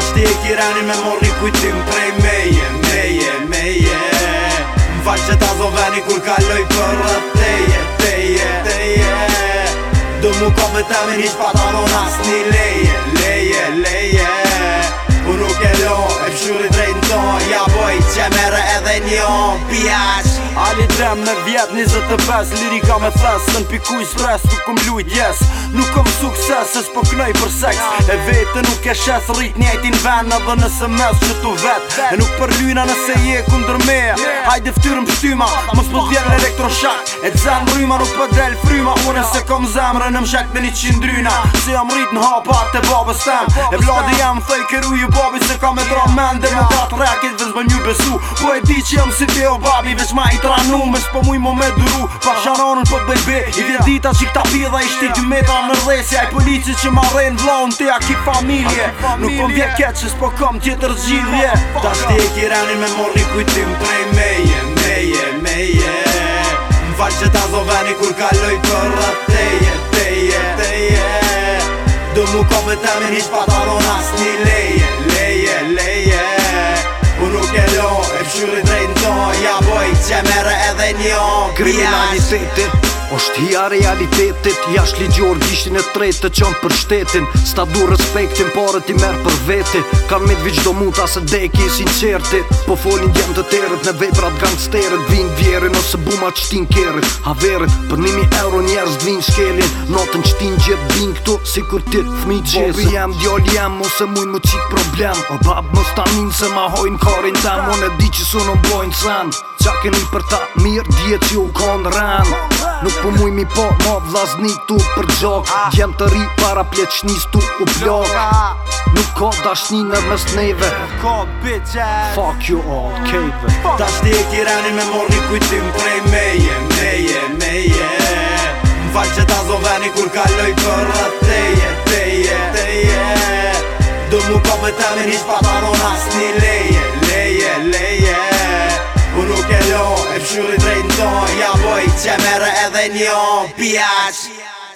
Ashti e kirani me morri kujtim prej meje, meje, meje M'faq që t'azo veni kur kaloj për rët teje, teje, teje Du mu ko me temi një shpatanon leje, leje, leje Unë nuk e lo, e pëshurit drejnë to, ja boj që mere edhe një on pjaq Ali trem në vjet, njëzët të bez Lirika me thes, në pikuj stres Nuk kom lujt, yes Nuk kom sukses, po spoknoj për sex E vetë nuk e shes, rrit një ajti në ven Në dhe në që tu vet E nuk për lyna nëse je kundër me Hajde ftyrë më shtyma, mos po tjerë në elektroshak E të zemë rryma, nuk për po del fryma Une se kom zemë në mshak me një qindryna Se jam rrit në hapa, të babës tem E vladi jam, thëj kërru ju babi Se kam e dra mende me datë rakit zezë bë besu Po e di që jam si teo babi Vesh ma i tranu Mes po muj më me duru Pa sharonën po bebe I vjen dita që këta pidha i yeah. dy metra në rresi Aj polici që ma rejnë vlaun Te a ki familje Nuk po mvje keq Se s'po kom tjetër zgjidhje Ta shti e kirani me morri kujtim Prej meje, meje, meje Më që ta zoveni kur kaloj për rateje, teje, teje Du mu kom e temin ish pa Ja boj, boj çmer edhe një ogri është a realitetit Jash ligjor gishtin e tretë të qëmë për shtetin Sta du respektin, pare ti merë për veti Kam me të vijqë muta se deki e sinqerti Po folin djemë të terët, në veprat gangsterët Vinë vjerën ose buma qëtin kerët haverit për nimi euro njerës dvinë shkelin Notën qëtin gjithë vinë këtu, si kur ti fmi po, gjesë Bobi jam, djoll jam, ose muj më qitë problem O bab më stanin se ma hojnë karin tam Unë e di që sunë bojnë sen Qa keni për ta mirë, djetë që u konë Nuk po muj mi po ma vlazni tu për gjok Gjem ah. të ri para pleçnis tu u blok Nuk ka dashni në mës neve Ka bitches Fuck you all, ah. cave shti e kirani me morri kujtim prej meje, meje, meje Më falë që ta zoveni kur kaloj për rëteje, teje, teje Do mu po me temin ish pa paron një edhe një opsion